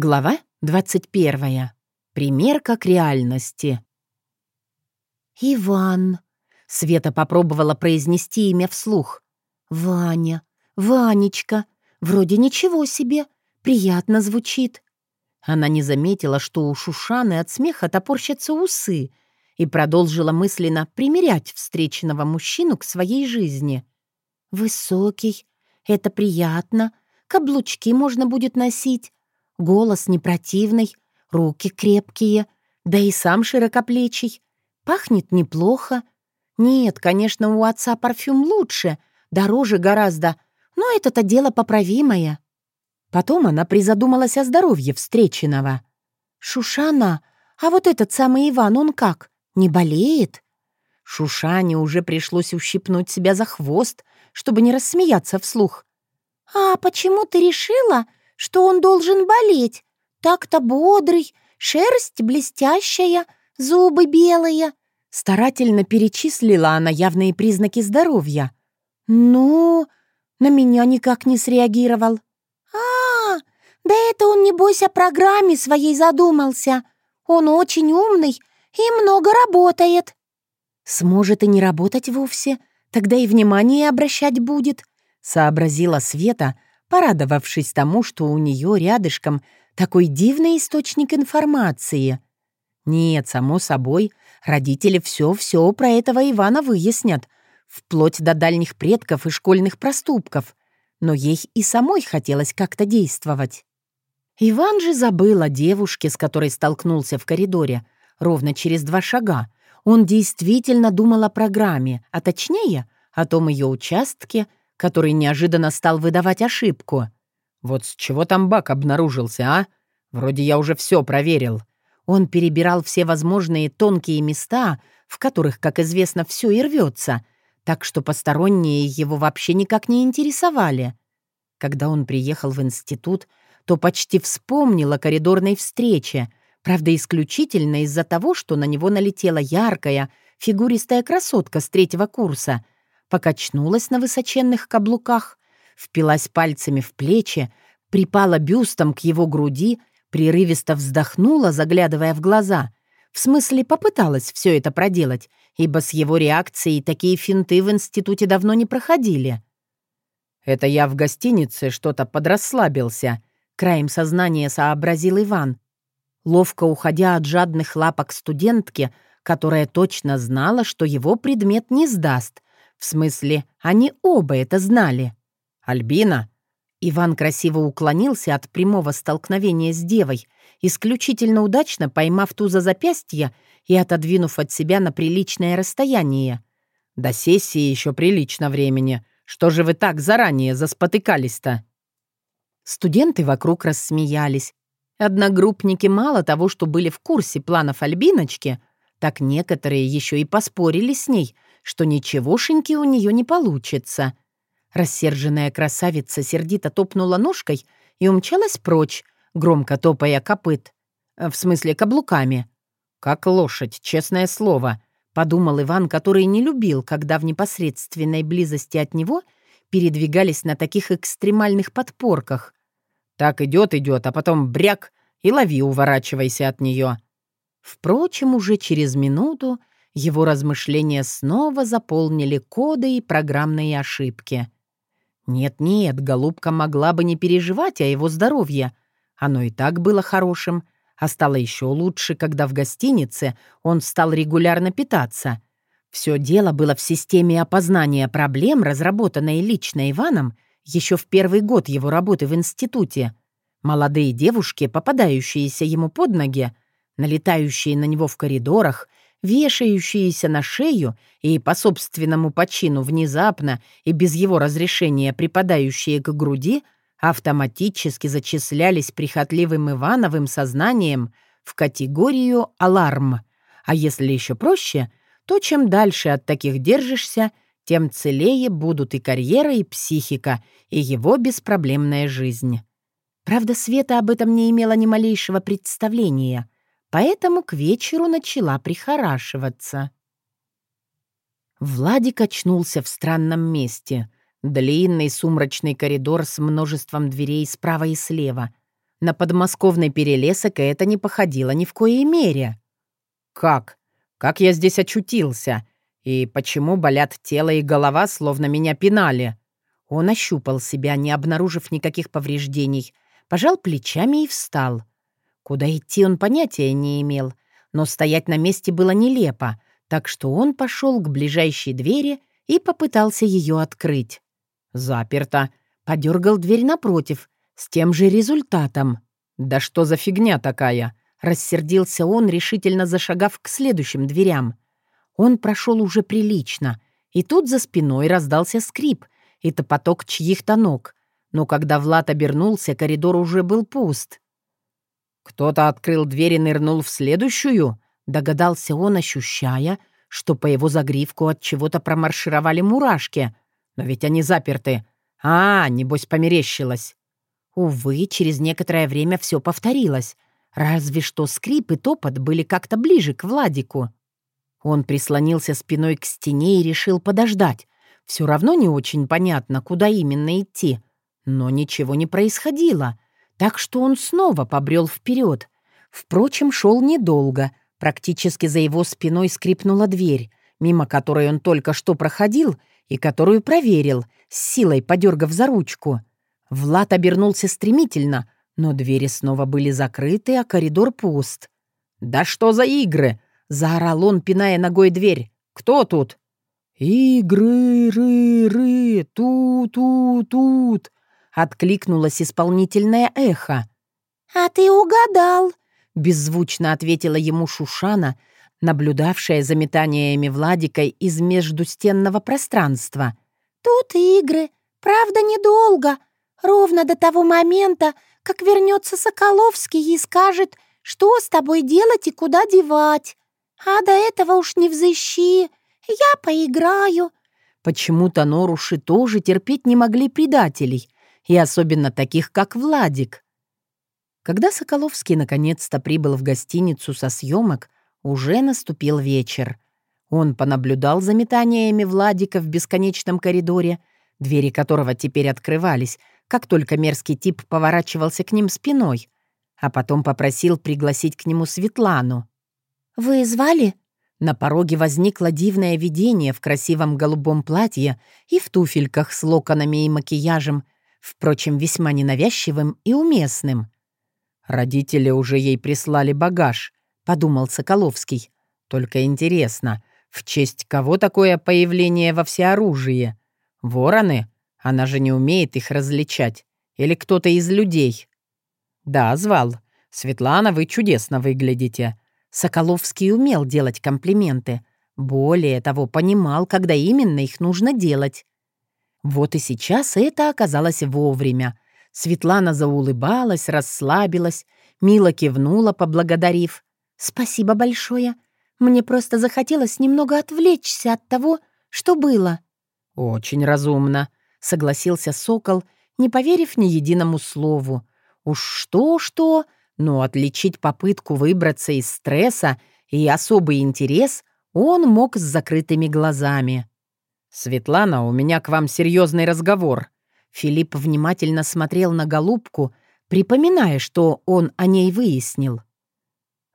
Глава 21. Примерка к реальности. «Иван», — Света попробовала произнести имя вслух. «Ваня, Ванечка, вроде ничего себе, приятно звучит». Она не заметила, что у Шушаны от смеха топорщатся усы, и продолжила мысленно примерять встреченного мужчину к своей жизни. «Высокий, это приятно, каблучки можно будет носить, Голос не противный, руки крепкие, да и сам широкоплечий. Пахнет неплохо. Нет, конечно, у отца парфюм лучше, дороже гораздо, но это-то дело поправимое. Потом она призадумалась о здоровье встреченного. «Шушана, а вот этот самый Иван, он как, не болеет?» Шушане уже пришлось ущипнуть себя за хвост, чтобы не рассмеяться вслух. «А почему ты решила, что он должен болеть. Так-то бодрый, шерсть блестящая, зубы белые». Старательно перечислила она явные признаки здоровья. «Ну, на меня никак не среагировал». «А, да это он, небось, о программе своей задумался. Он очень умный и много работает». «Сможет и не работать вовсе, тогда и внимание обращать будет», — сообразила Света, — порадовавшись тому, что у нее рядышком такой дивный источник информации. Нет, само собой, родители все-все про этого Ивана выяснят, вплоть до дальних предков и школьных проступков, но ей и самой хотелось как-то действовать. Иван же забыл о девушке, с которой столкнулся в коридоре, ровно через два шага. Он действительно думал о программе, а точнее, о том ее участке — который неожиданно стал выдавать ошибку. «Вот с чего там бак обнаружился, а? Вроде я уже все проверил». Он перебирал все возможные тонкие места, в которых, как известно, все и рвется, так что посторонние его вообще никак не интересовали. Когда он приехал в институт, то почти вспомнил о коридорной встрече, правда, исключительно из-за того, что на него налетела яркая, фигуристая красотка с третьего курса — покачнулась на высоченных каблуках, впилась пальцами в плечи, припала бюстом к его груди, прерывисто вздохнула, заглядывая в глаза. В смысле, попыталась все это проделать, ибо с его реакцией такие финты в институте давно не проходили. «Это я в гостинице что-то подрасслабился», — краем сознания сообразил Иван, ловко уходя от жадных лапок студентки, которая точно знала, что его предмет не сдаст, в смысле, они оба это знали. «Альбина?» Иван красиво уклонился от прямого столкновения с девой, исключительно удачно поймав ту за запястье и отодвинув от себя на приличное расстояние. «До сессии еще прилично времени. Что же вы так заранее заспотыкались-то?» Студенты вокруг рассмеялись. Одногруппники мало того, что были в курсе планов Альбиночки, так некоторые еще и поспорили с ней — что ничегошеньки у нее не получится. Рассерженная красавица сердито топнула ножкой и умчалась прочь, громко топая копыт. В смысле, каблуками. «Как лошадь, честное слово», — подумал Иван, который не любил, когда в непосредственной близости от него передвигались на таких экстремальных подпорках. «Так идет, идет, а потом бряк, и лови, уворачивайся от нее». Впрочем, уже через минуту его размышления снова заполнили коды и программные ошибки. Нет-нет, голубка могла бы не переживать о его здоровье. Оно и так было хорошим, а стало еще лучше, когда в гостинице он стал регулярно питаться. Все дело было в системе опознания проблем, разработанной лично Иваном еще в первый год его работы в институте. Молодые девушки, попадающиеся ему под ноги, налетающие на него в коридорах вешающиеся на шею и по собственному почину внезапно и без его разрешения припадающие к груди, автоматически зачислялись прихотливым Ивановым сознанием в категорию «аларм». А если еще проще, то чем дальше от таких держишься, тем целее будут и карьера, и психика, и его беспроблемная жизнь. Правда, Света об этом не имела ни малейшего представления — поэтому к вечеру начала прихорашиваться. Владик очнулся в странном месте. Длинный сумрачный коридор с множеством дверей справа и слева. На подмосковный перелесок это не походило ни в коей мере. «Как? Как я здесь очутился? И почему болят тело и голова, словно меня пинали?» Он ощупал себя, не обнаружив никаких повреждений, пожал плечами и встал. Куда идти он понятия не имел, но стоять на месте было нелепо, так что он пошел к ближайшей двери и попытался ее открыть. Заперто. Подергал дверь напротив, с тем же результатом. «Да что за фигня такая?» Рассердился он, решительно зашагав к следующим дверям. Он прошел уже прилично, и тут за спиной раздался скрип и топоток чьих-то ног. Но когда Влад обернулся, коридор уже был пуст. «Кто-то открыл дверь и нырнул в следующую?» Догадался он, ощущая, что по его загривку от чего-то промаршировали мурашки. Но ведь они заперты. А, небось, померещилось. Увы, через некоторое время все повторилось. Разве что скрип и топот были как-то ближе к Владику. Он прислонился спиной к стене и решил подождать. Все равно не очень понятно, куда именно идти. Но ничего не происходило. Так что он снова побрел вперед. Впрочем, шел недолго. Практически за его спиной скрипнула дверь, мимо которой он только что проходил и которую проверил, с силой подергав за ручку. Влад обернулся стремительно, но двери снова были закрыты, а коридор пуст. «Да что за игры?» — заорал он, пиная ногой дверь. «Кто тут?» «Игры, ры, ры, ту-ту-тут!» Откликнулось исполнительное эхо. «А ты угадал!» — беззвучно ответила ему Шушана, наблюдавшая за метаниями Владикой из междустенного пространства. «Тут игры. Правда, недолго. Ровно до того момента, как вернется Соколовский и скажет, что с тобой делать и куда девать. А до этого уж не взыщи. Я поиграю». Почему-то Норуши тоже терпеть не могли предателей — и особенно таких, как Владик. Когда Соколовский наконец-то прибыл в гостиницу со съемок, уже наступил вечер. Он понаблюдал за метаниями Владика в бесконечном коридоре, двери которого теперь открывались, как только мерзкий тип поворачивался к ним спиной, а потом попросил пригласить к нему Светлану. «Вы звали?» На пороге возникло дивное видение в красивом голубом платье и в туфельках с локонами и макияжем — впрочем, весьма ненавязчивым и уместным. «Родители уже ей прислали багаж», — подумал Соколовский. «Только интересно, в честь кого такое появление во всеоружии? Вороны? Она же не умеет их различать. Или кто-то из людей?» «Да, звал. Светлана, вы чудесно выглядите». Соколовский умел делать комплименты. Более того, понимал, когда именно их нужно делать. Вот и сейчас это оказалось вовремя. Светлана заулыбалась, расслабилась, мило кивнула, поблагодарив. «Спасибо большое. Мне просто захотелось немного отвлечься от того, что было». «Очень разумно», — согласился Сокол, не поверив ни единому слову. «Уж что-что, но отличить попытку выбраться из стресса и особый интерес он мог с закрытыми глазами». «Светлана, у меня к вам серьезный разговор». Филипп внимательно смотрел на голубку, припоминая, что он о ней выяснил.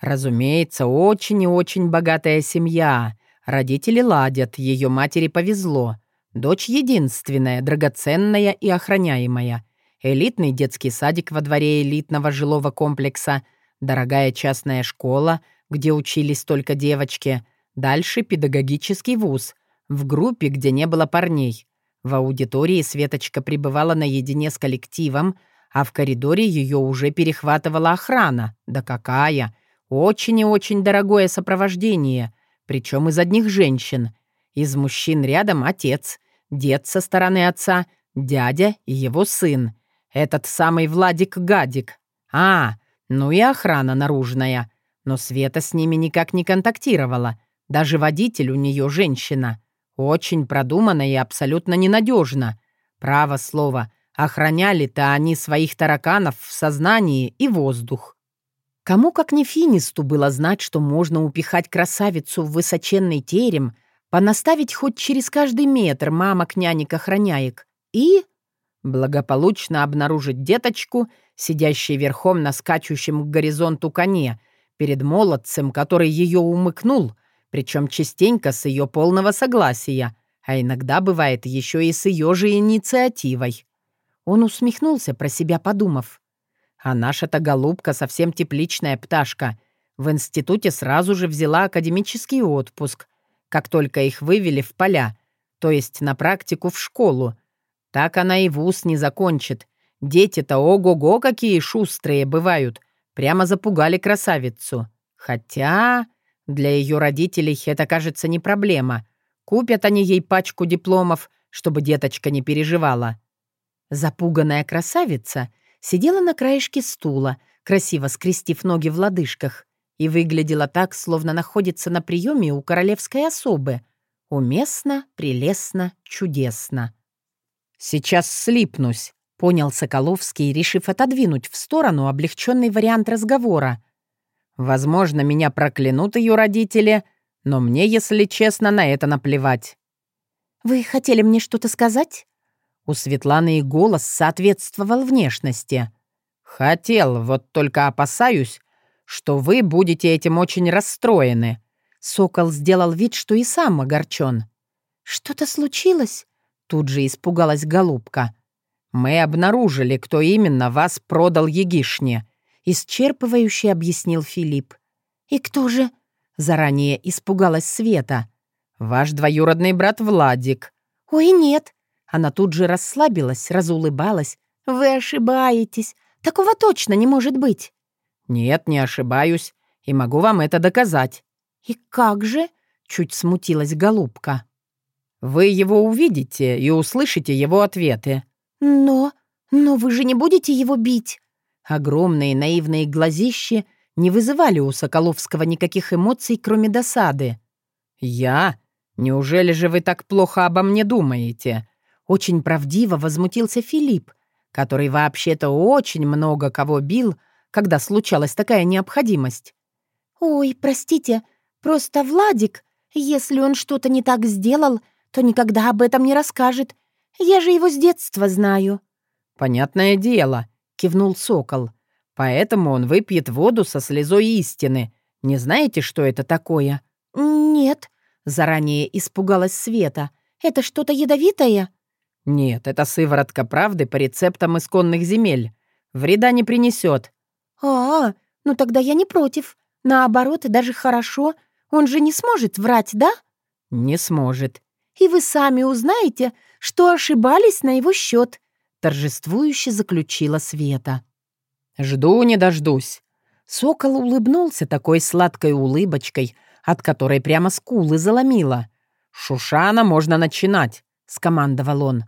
«Разумеется, очень и очень богатая семья. Родители ладят, ее матери повезло. Дочь единственная, драгоценная и охраняемая. Элитный детский садик во дворе элитного жилого комплекса, дорогая частная школа, где учились только девочки, дальше педагогический вуз, в группе, где не было парней. В аудитории Светочка пребывала наедине с коллективом, а в коридоре ее уже перехватывала охрана. Да какая! Очень и очень дорогое сопровождение, причем из одних женщин. Из мужчин рядом отец, дед со стороны отца, дядя и его сын. Этот самый Владик-гадик. А, ну и охрана наружная. Но Света с ними никак не контактировала. Даже водитель у нее женщина. Очень продуманно и абсолютно ненадежно. Право слово, охраняли-то они своих тараканов в сознании и воздух. Кому как не Финисту было знать, что можно упихать красавицу в высоченный терем, понаставить хоть через каждый метр мамок-нянек-охраняек и... благополучно обнаружить деточку, сидящей верхом на скачущем к горизонту коне, перед молодцем, который ее умыкнул, причем частенько с ее полного согласия, а иногда бывает еще и с ее же инициативой. Он усмехнулся про себя, подумав. А наша-то голубка совсем тепличная пташка. В институте сразу же взяла академический отпуск, как только их вывели в поля, то есть на практику в школу. Так она и вуз не закончит. Дети-то ого-го какие шустрые бывают. Прямо запугали красавицу. Хотя для ее родителей это, кажется, не проблема. Купят они ей пачку дипломов, чтобы деточка не переживала. Запуганная красавица сидела на краешке стула, красиво скрестив ноги в лодыжках, и выглядела так, словно находится на приеме у королевской особы. Уместно, прелестно, чудесно. «Сейчас слипнусь», — понял Соколовский, решив отодвинуть в сторону облегченный вариант разговора. «Возможно, меня проклянут ее родители, но мне, если честно, на это наплевать». «Вы хотели мне что-то сказать?» У Светланы и голос соответствовал внешности. «Хотел, вот только опасаюсь, что вы будете этим очень расстроены». Сокол сделал вид, что и сам огорчен. «Что-то случилось?» Тут же испугалась голубка. «Мы обнаружили, кто именно вас продал Егишне», исчерпывающе объяснил Филипп. «И кто же?» Заранее испугалась Света. «Ваш двоюродный брат Владик». «Ой, нет, она тут же расслабилась, разулыбалась. «Вы ошибаетесь. Такого точно не может быть». «Нет, не ошибаюсь. И могу вам это доказать». «И как же?» — чуть смутилась голубка. «Вы его увидите и услышите его ответы». «Но... но вы же не будете его бить?» Огромные наивные глазищи не вызывали у Соколовского никаких эмоций, кроме досады. «Я? Неужели же вы так плохо обо мне думаете?» Очень правдиво возмутился Филипп, который вообще-то очень много кого бил, когда случалась такая необходимость. «Ой, простите, просто Владик, если он что-то не так сделал, то никогда об этом не расскажет. Я же его с детства знаю». «Понятное дело», — кивнул Сокол. «Поэтому он выпьет воду со слезой истины. Не знаете, что это такое?» «Нет», — заранее испугалась Света. «Это что-то ядовитое?» «Нет, это сыворотка правды по рецептам исконных земель. Вреда не принесет. «А, ну тогда я не против. Наоборот, даже хорошо. Он же не сможет врать, да?» «Не сможет». «И вы сами узнаете, что ошибались на его счет», — торжествующе заключила Света. «Жду не дождусь». Сокол улыбнулся такой сладкой улыбочкой, от которой прямо скулы заломило. «Шушана, можно начинать», — скомандовал он.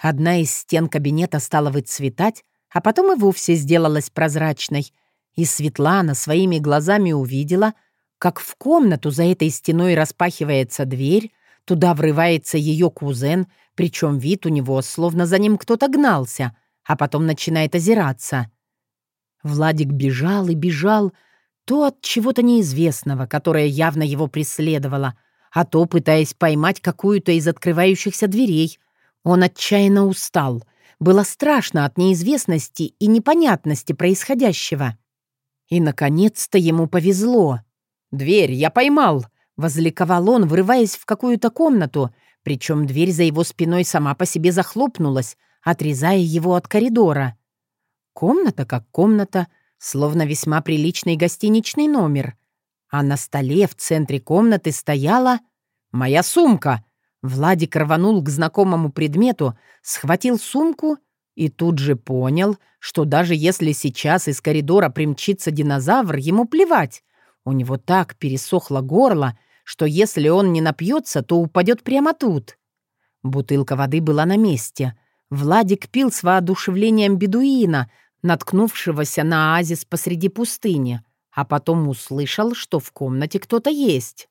Одна из стен кабинета стала выцветать, а потом и вовсе сделалась прозрачной, и Светлана своими глазами увидела, как в комнату за этой стеной распахивается дверь, туда врывается ее кузен, причем вид у него, словно за ним кто-то гнался, а потом начинает озираться. Владик бежал и бежал, то от чего-то неизвестного, которое явно его преследовало, а то пытаясь поймать какую-то из открывающихся дверей — он отчаянно устал. Было страшно от неизвестности и непонятности происходящего. И, наконец-то, ему повезло. «Дверь я поймал!» — возликовал он, врываясь в какую-то комнату, причем дверь за его спиной сама по себе захлопнулась, отрезая его от коридора. Комната как комната, словно весьма приличный гостиничный номер. А на столе в центре комнаты стояла моя сумка, Владик рванул к знакомому предмету, схватил сумку и тут же понял, что даже если сейчас из коридора примчится динозавр, ему плевать. У него так пересохло горло, что если он не напьется, то упадет прямо тут. Бутылка воды была на месте. Владик пил с воодушевлением бедуина, наткнувшегося на оазис посреди пустыни, а потом услышал, что в комнате кто-то есть.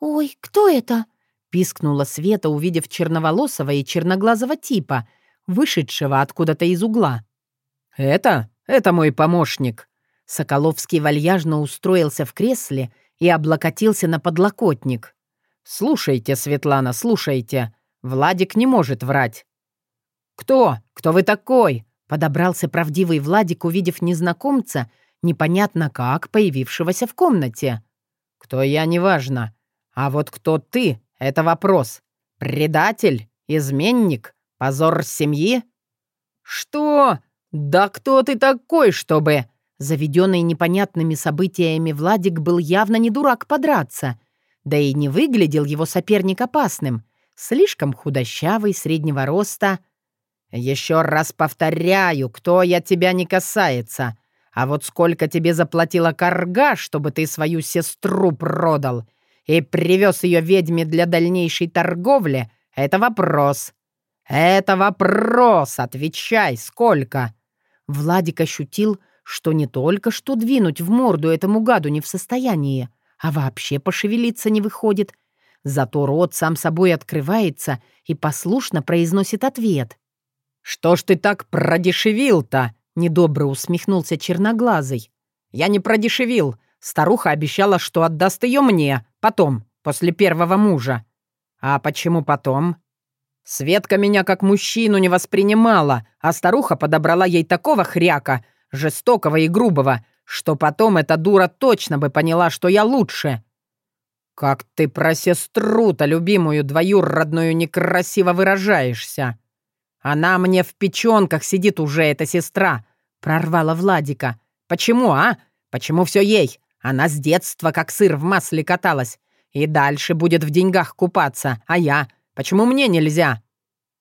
«Ой, кто это?» Пискнула Света, увидев черноволосого и черноглазого типа, вышедшего откуда-то из угла. «Это? Это мой помощник». Соколовский вальяжно устроился в кресле и облокотился на подлокотник. «Слушайте, Светлана, слушайте. Владик не может врать». «Кто? Кто вы такой?» — подобрался правдивый Владик, увидев незнакомца, непонятно как, появившегося в комнате. «Кто я, неважно. А вот кто ты — это вопрос. Предатель? Изменник? Позор семьи?» «Что? Да кто ты такой, чтобы...» Заведенный непонятными событиями Владик был явно не дурак подраться, да и не выглядел его соперник опасным. Слишком худощавый, среднего роста. «Еще раз повторяю, кто я тебя не касается. А вот сколько тебе заплатила корга, чтобы ты свою сестру продал и привез ее ведьме для дальнейшей торговли, это вопрос. Это вопрос, отвечай, сколько?» Владик ощутил, что не только что двинуть в морду этому гаду не в состоянии, а вообще пошевелиться не выходит. Зато рот сам собой открывается и послушно произносит ответ. «Что ж ты так продешевил-то?» — недобро усмехнулся черноглазый. «Я не продешевил. Старуха обещала, что отдаст ее мне, потом, после первого мужа. А почему потом?» Светка меня как мужчину не воспринимала, а старуха подобрала ей такого хряка, жестокого и грубого, что потом эта дура точно бы поняла, что я лучше. Как ты про сестру-то, любимую двоюродную, некрасиво выражаешься. Она мне в печенках сидит уже, эта сестра, прорвала Владика. Почему, а? Почему все ей? Она с детства как сыр в масле каталась. И дальше будет в деньгах купаться. А я? Почему мне нельзя?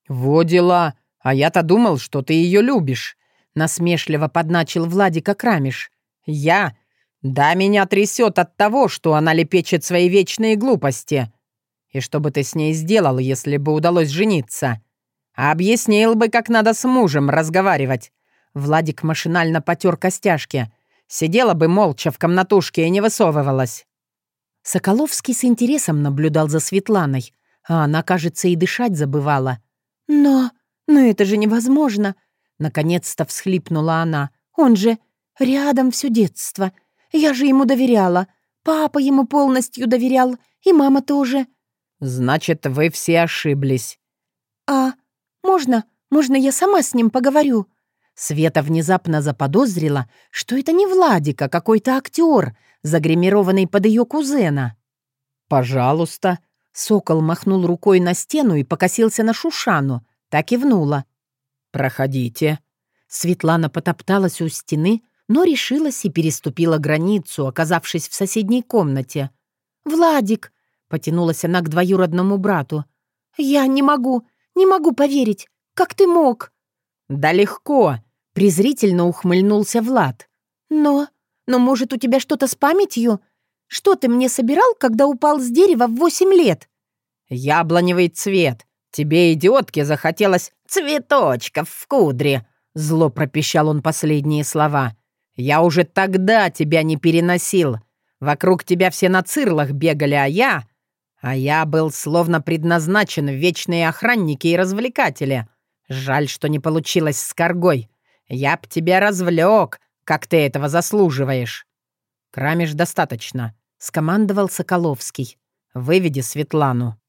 Во дела. А я-то думал, что ты ее любишь. Насмешливо подначил Владика Крамиш. «Я? Да меня трясет от того, что она лепечет свои вечные глупости. И что бы ты с ней сделал, если бы удалось жениться? Объяснил бы, как надо с мужем разговаривать». Владик машинально потер костяшки. Сидела бы молча в комнатушке и не высовывалась. Соколовский с интересом наблюдал за Светланой, а она, кажется, и дышать забывала. «Но... но это же невозможно!» Наконец-то всхлипнула она. «Он же рядом все детство. Я же ему доверяла. Папа ему полностью доверял, и мама тоже». «Значит, вы все ошиблись». «А можно, можно я сама с ним поговорю?» Света внезапно заподозрила, что это не Владик, а какой-то актер, загримированный под ее кузена. «Пожалуйста». Сокол махнул рукой на стену и покосился на Шушану. Так и внула. «Проходите». Светлана потопталась у стены, но решилась и переступила границу, оказавшись в соседней комнате. «Владик!» — потянулась она к двоюродному брату. «Я не могу, не могу поверить. Как ты мог?» «Да легко!» — презрительно ухмыльнулся Влад. «Но... но, может, у тебя что-то с памятью? Что ты мне собирал, когда упал с дерева в восемь лет?» «Яблоневый цвет. Тебе, идиотке, захотелось цветочков в кудре!» Зло пропищал он последние слова. «Я уже тогда тебя не переносил. Вокруг тебя все на цирлах бегали, а я... А я был словно предназначен в вечные охранники и развлекатели. Жаль, что не получилось с коргой. Я б тебя развлек, как ты этого заслуживаешь». «Крамиш достаточно», — скомандовал Соколовский. «Выведи Светлану».